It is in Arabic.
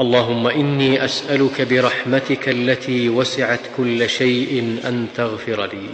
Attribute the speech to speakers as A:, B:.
A: اللهم إني أسألك برحمتك التي وسعت كل شيء أن تغفر لي.